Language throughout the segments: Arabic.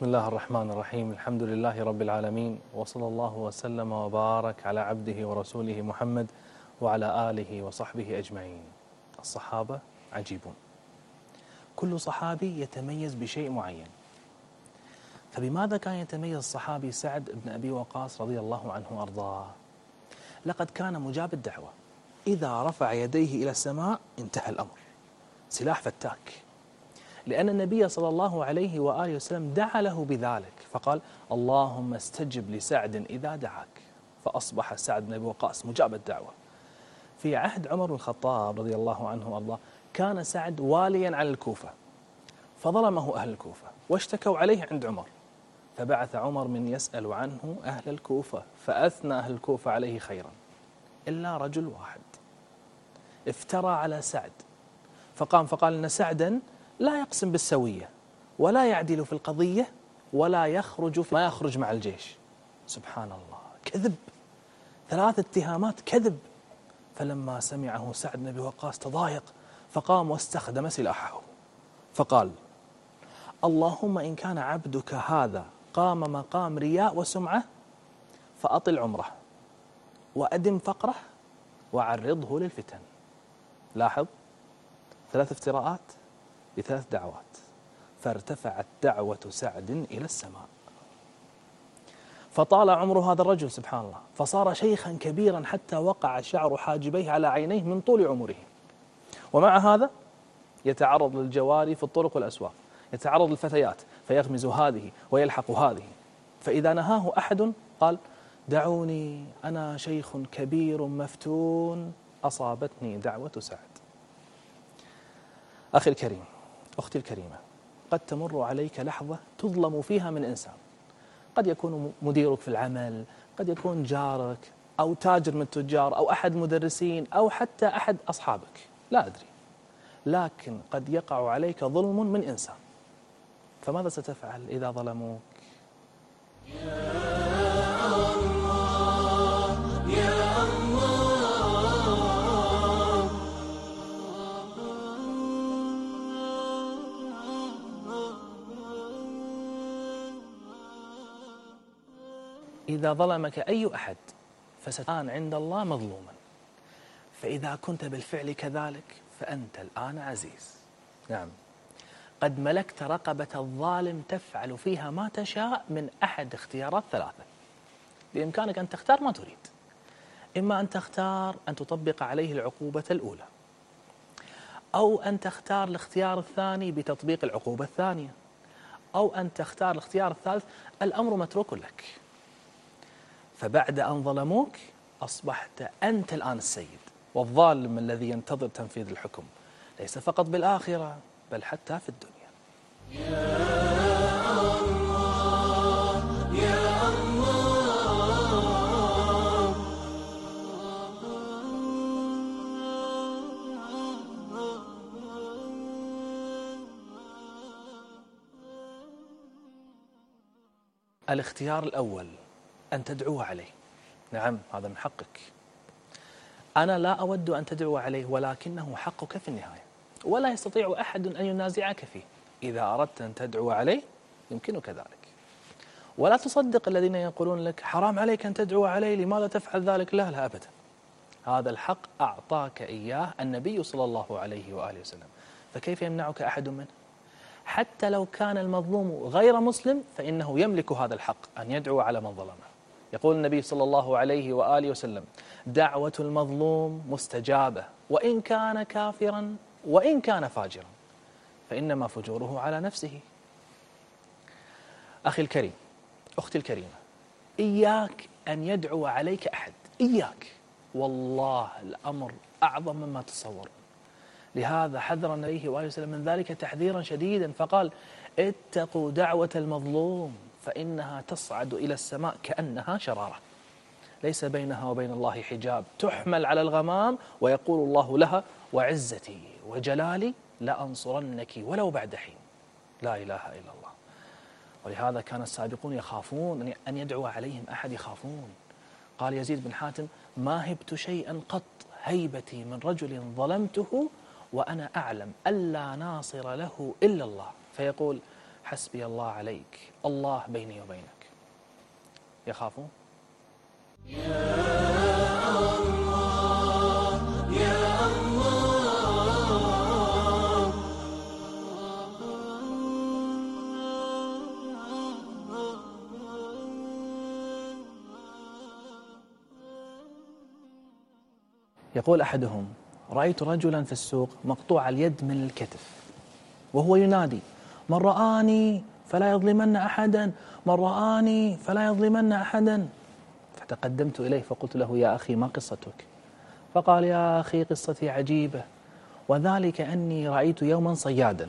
بسم الله الرحمن الرحيم الحمد لله رب العالمين وصلى الله وسلم وبارك على عبده ورسوله محمد وعلى آله وصحبه أجمعين الصحابة عجيبون كل صحابي يتميز بشيء معين فبماذا كان يتميز الصحابي سعد بن أبي وقاص رضي الله عنه وأرضاه لقد كان مجاب الدعوة إذا رفع يديه إلى السماء انتهى الأمر سلاح فتاك لأن النبي صلى الله عليه وآله وسلم دعا له بذلك. فقال اللهم استجب لسعد إذا دعاك. فأصبح سعد بن أبي وقاص مجاب الدعوة. في عهد عمر بن الخطاب رضي الله عنه وأرضاه كان سعد واليا على الكوفة. فظلمه أهل الكوفة واشتكوا عليه عند عمر. فبعث عمر من يسأل عنه أهل الكوفة فأثنى أهل الكوفة عليه خيرا. إلا رجل واحد. افترى على سعد. فقام فقال إن سعدا لا يقسم بالسوية ولا يعدل في القضية ولا يخرج في ما يخرج مع الجيش. سبحان الله. كذب. ثلاث اتهامات كذب. فلما سمعه سعد بن أبي وقاص تضايق فقام واستخدم سلاحه. فقال اللهم إن كان عبدك هذا قام مقام رياء وسمعة فأطل عمره وأدم فقره وعرضه للفتن. لاحظ؟ ثلاث افتراءات. بثلاث دعوات. فارتفعت دعوة سعد إلى السماء. فطال عمر هذا الرجل سبحان الله. فصار شيخا كبيرا حتى وقع شعر حاجبيه على عينيه من طول عمره. ومع هذا يتعرض للجواري في الطرق والأسواق. يتعرض للفتيات فيغمز هذه ويلحق هذه. فإذا نهاه أحد قال دعوني أنا شيخ كبير مفتون. أصابتني دعوة سعد. أخي الكريم أختي الكريمة قد تمر عليك لحظة تظلم فيها من إنسان. قد يكون مديرك في العمل قد يكون جارك أو تاجر من التجار أو أحد مدرسين أو حتى أحد أصحابك. لا أدري. لكن قد يقع عليك ظلم من إنسان. فماذا ستفعل إذا ظلموك؟ إذا ظلمك أي أحد فستكون عند الله مظلوما. فإذا كنت بالفعل كذلك فأنت الآن عزيز. نعم. قد ملكت رقبة الظالم تفعل فيها ما تشاء من أحد اختيارات ثلاثة. بإمكانك أن تختار ما تريد. إما أن تختار أن تطبق عليه العقوبة الأولى أو أن تختار الاختيار الثاني بتطبيق العقوبة الثانية أو أن تختار الاختيار الثالث الأمر متروك لك. فبعد أن ظلموك أصبحت أنت الآن السيد والظالم الذي ينتظر تنفيذ الحكم. ليس فقط بالآخرة بل حتى في الدنيا. يا الله يا الله الاختيار الأول أن تدعو عليه. نعم هذا من حقك. أنا لا أود أن تدعو عليه ولكنه حقك في النهاية. ولا يستطيع أحد أن ينازعك فيه. إذا أردت أن تدعو عليه يمكنك ذلك. ولا تصدق الذين يقولون لك حرام عليك أن تدعو عليه لماذا تفعل ذلك؟ لا لا أبدا. هذا الحق أعطاك إياه النبي صلى الله عليه وآله وسلم. فكيف يمنعك أحد منه؟ حتى لو كان المظلوم غير مسلم فإنه يملك هذا الحق أن يدعو على من ظلمه. يقول النبي صلى الله عليه وآله وسلم دعوة المظلوم مستجابة وإن كان كافرا وإن كان فاجرا فإنما فجوره على نفسه. أخي الكريم أختي الكريمة إياك أن يدعو عليك أحد إياك. والله الأمر أعظم مما تصور. لهذا حذر النبي وآله وسلم من ذلك تحذيرا شديدا فقال اتقوا دعوة المظلوم. فإنها تصعد إلى السماء كأنها شرارة. ليس بينها وبين الله حجاب. تحمل على الغمام ويقول الله لها وعزتي وجلالي لأنصرنك ولو بعد حين. لا إله إلا الله. ولهذا كان السابقون يخافون أن يدعو عليهم أحد يخافون. قال يزيد بن حاتم ما هبت شيئا قط هيبتي من رجل ظلمته وأنا أعلم ألا ناصر له إلا الله. فيقول حسبي الله عليك. الله بيني وبينك. يخافون؟ يقول أحدهم رأيت رجلا في السوق مقطوع اليد من الكتف وهو ينادي من رآني فلا يظلمن أحدا. من رآني فلا يظلمن أحدا. فتقدمت إليه فقلت له يا أخي ما قصتك? فقال يا أخي قصتي عجيبة. وذلك أني رأيت يوما صيادا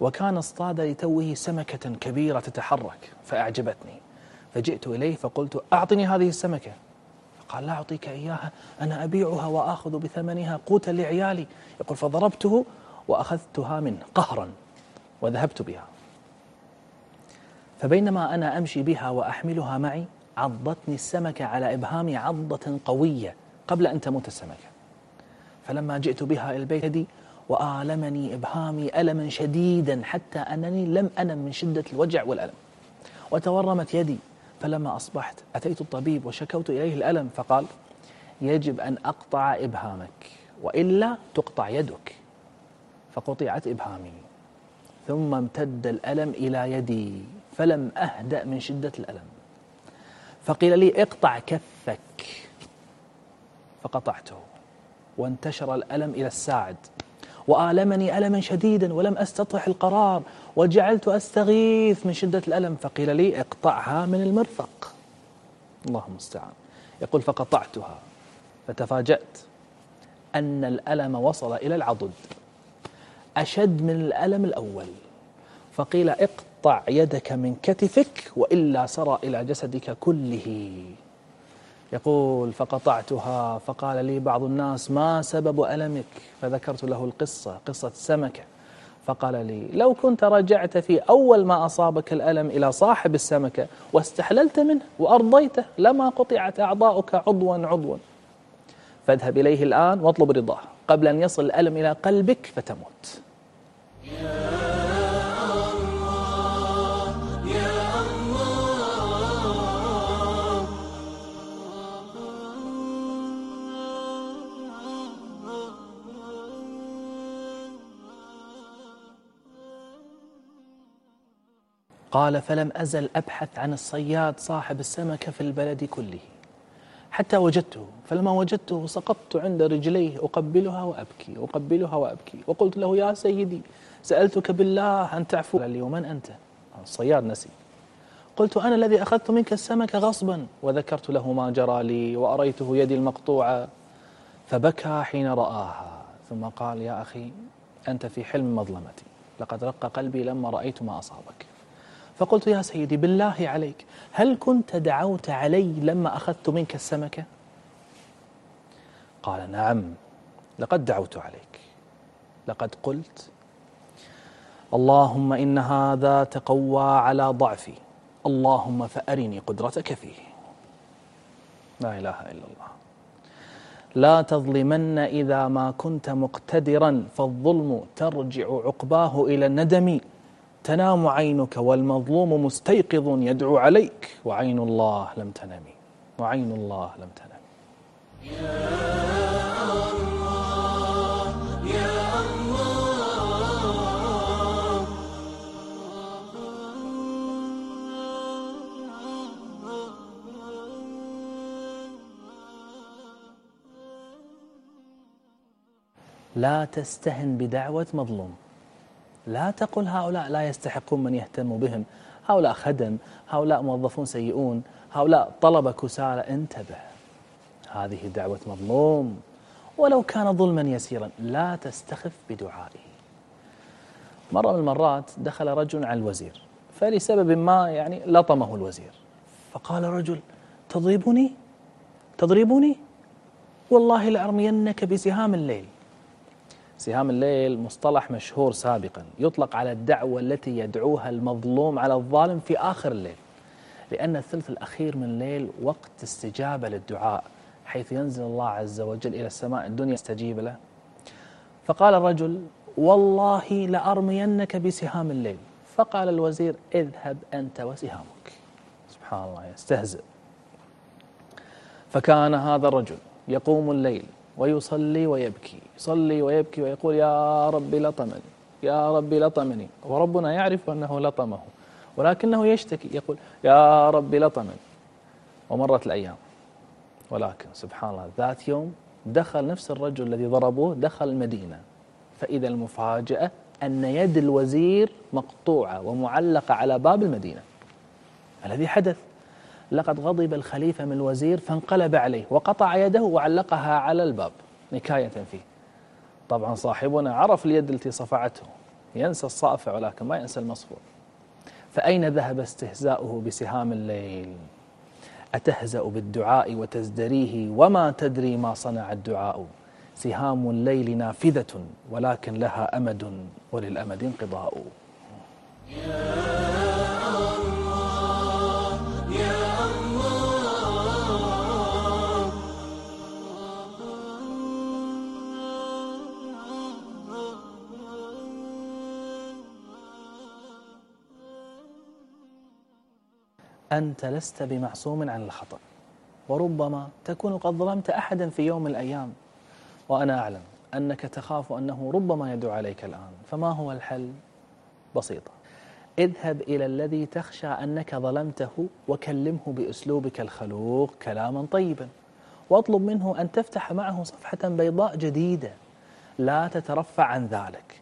وكان اصطاد لتوه سمكة كبيرة تتحرك فأعجبتني. فجئت إليه فقلت أعطني هذه السمكة. قال لا أعطيك إياها أنا أبيعها وآخذ بثمنها قوتا لعيالي. يقول فضربته وأخذتها منه قهرا. وذهبت بها. فبينما أنا أمشي بها وأحملها معي عضتني السمكة على إبهامي عضة قوية قبل أن تموت السمكة. فلما جئت بها إلى البيت وآلمني إبهامي ألما شديدا حتى أنني لم أنم من شدة الوجع والألم. وتورمت يدي. فلما أصبحت أتيت الطبيب وشكوت إليه الألم فقال يجب أن أقطع إبهامك وإلا تقطع يدك. فقطعت إبهامي. ثم امتد الألم إلى يدي فلم أهدأ من شدة الألم. فقيل لي اقطع كفك. فقطعته وانتشر الألم إلى الساعد. وآلمني ألما شديدا ولم أستطع القرار وجعلت أستغيث من شدة الألم. فقيل لي اقطعها من المرفق. الله المستعان يقول فقطعتها. فتفاجأت أن الألم وصل إلى العضد. أشد من الألم الأول. فقيل اقطع يدك من كتفك وإلا سرى إلى جسدك كله. يقول فقطعتها فقال لي بعض الناس ما سبب ألمك؟ فذكرت له القصة قصة سمكة فقال لي لو كنت رجعت في أول ما أصابك الألم إلى صاحب السمكة واستحللت منه وأرضيته لما قطعت أعضاؤك عضوا عضوا. فاذهب إليه الآن واطلب رضاه. قبل أن يصل الألم إلى قلبك فتموت. قال فلم أزل أبحث عن الصياد صاحب السمكة في البلد كله. حتى وجدته فلما وجدته سقطت عند رجليه أقبلها وأبكي أقبلها وأبكي. وقلت له يا سيدي سألتك بالله أن تعفو. لي ومن أنت. الصياد نسي. قلت أنا الذي أخذت منك السمكة غصبا وذكرت له ما جرى لي وأريته يدي المقطوعة. فبكى حين رآها. ثم قال يا أخي أنت في حلم مظلمتي. لقد رق قلبي لما رأيت ما أصابك. فقلت يا سيدي بالله عليك هل كنت دعوت علي لما أخذت منك السمكة قال نعم لقد دعوت عليك. لقد قلت اللهم إن هذا تقوى على ضعفي اللهم فأرني قدرتك فيه. لا إله إلا الله. لا تظلمن إذا ما كنت مقتدرا فالظلم ترجع عقباه إلى الندم. تنام عينك والمظلوم مستيقظ يدعو عليك. وعين الله لم تنم. وعين الله لم تنم. يا الله يا الله لا تستهن بدعوة مظلوم. لا تقل هؤلاء لا يستحقون من يهتم بهم. هؤلاء خدم هؤلاء موظفون سيئون هؤلاء طلبة كسالى. انتبه هذه دعوة مظلوم. ولو كان ظلما يسيرا لا تستخف بدعائه. مرة من المرات دخل رجل على الوزير فلسبب ما يعني لطمه الوزير. فقال رجل تضربني؟ تضربني؟ والله لأرمينك بسهام الليل. سهام الليل مصطلح مشهور سابقا. يطلق على الدعوة التي يدعوها المظلوم على الظالم في آخر الليل لأن الثلث الأخير من الليل وقت استجابة للدعاء حيث ينزل الله عز وجل إلى السماء الدنيا يستجيب له. فقال الرجل والله لأرمينك بسهام الليل. فقال الوزير اذهب أنت وسهامك. سبحان الله يستهزئ. فكان هذا الرجل يقوم الليل ويصلي ويبكي يصلي ويبكي ويقول يا ربي لطمني يا ربي لطمني. وربنا يعرف أنه لطمه ولكنه يشتكي يقول يا ربي لطمني. ومرت الأيام. ولكن سبحان الله ذات يوم دخل نفس الرجل الذي ضربوه دخل المدينة. فإذا المفاجأة أن يد الوزير مقطوعة ومعلقة على باب المدينة. الذي حدث؟ لقد غضب الخليفة من الوزير فانقلب عليه وقطع يده وعلقها على الباب. نكاية فيه. طبعا صاحبنا عرف اليد التي صفعته. ينسى الصافع ولكن ما ينسى المصفوع. فأين ذهب استهزاؤه بسهام الليل؟ أتهزأ بالدعاء وتزدريه؟ وما تدري ما صنع الدعاء؟ سهام الليل نافذة ولكن لها أمد وللأمد انقضاء. أنت لست بمعصوم عن الخطأ وربما تكون قد ظلمت أحدا في يوم من الأيام. وأنا أعلم أنك تخاف أنه ربما يدعو عليك الآن. فما هو الحل؟ بسيطة اذهب إلى الذي تخشى أنك ظلمته وكلمه بأسلوبك الخلوق كلاما طيبا. واطلب منه أن تفتح معه صفحة بيضاء جديدة. لا تترفع عن ذلك.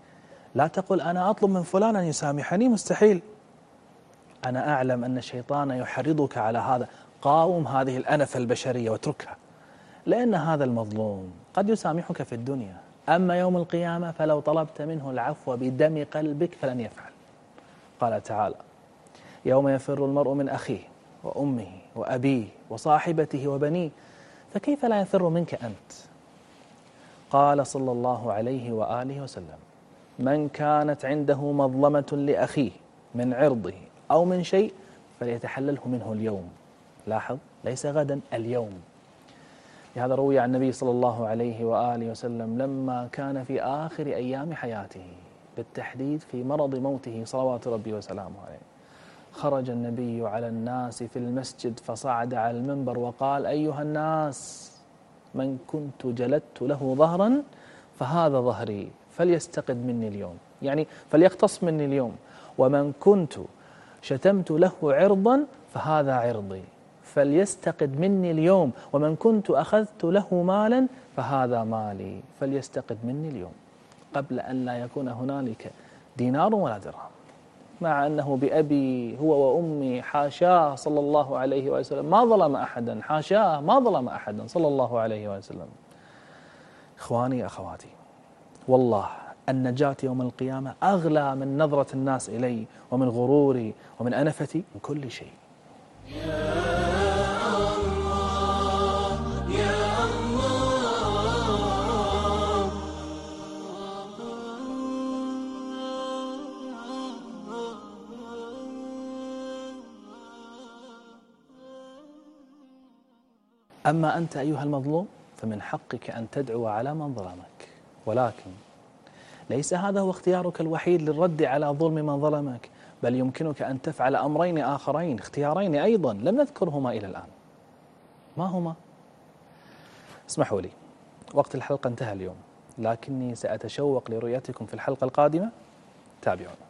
لا تقل أنا أطلب من فلان أن يسامحني مستحيل. أنا أعلم أن الشيطان يحرضك على هذا. قاوم هذه الأنفة البشرية واتركها لأن هذا المظلوم قد يسامحك في الدنيا. أما يوم القيامة فلو طلبت منه العفو بدم قلبك فلن يفعل. قال تعالى يوم يفر المرء من أخيه وأمه وأبيه وصاحبته وبنيه فكيف لا يفر منك أنت؟ قال صلى الله عليه وآله وسلم من كانت عنده مظلمة لأخيه من عرضه أو من شيء فليتحلله منه اليوم. لاحظ؟ ليس غدا اليوم. لهذا روي عن النبي صلى الله عليه وآله وسلم لما كان في آخر أيام حياته بالتحديد في مرض موته صلوات ربي وسلامه عليه خرج النبي على الناس في المسجد فصعد على المنبر وقال أيها الناس من كنت جلدت له ظهرا فهذا ظهري فليستقد مني اليوم. يعني فليقتص مني اليوم. ومن كنت شتمت له عرضا فهذا عرضي. فليستقد مني اليوم ومن كنت أخذت له مالا فهذا مالي. فليستقد مني اليوم. قبل أن لا يكون هنالك دينار ولا درهم. مع أنه بأبي هو وأمي حاشاه صلى الله عليه وسلم. ما ظلم أحدا. حاشاه ما ظلم أحدا صلى الله عليه وسلم. إخواني أخواتي والله النجاة يوم القيامة أغلى من نظرة الناس إلي ومن غروري ومن أنفتي من كل شيء. أما أنت أيها المظلوم فمن حقك أن تدعو على من ظلمك ولكن ليس هذا هو اختيارك الوحيد للرد على ظلم من ظلمك بل يمكنك أن تفعل أمرين آخرين اختيارين أيضا لم نذكرهما إلى الآن. ما هما؟ اسمحوا لي. وقت الحلقة انتهى اليوم لكني سأتشوق لرؤيتكم في الحلقة القادمة. تابعونا.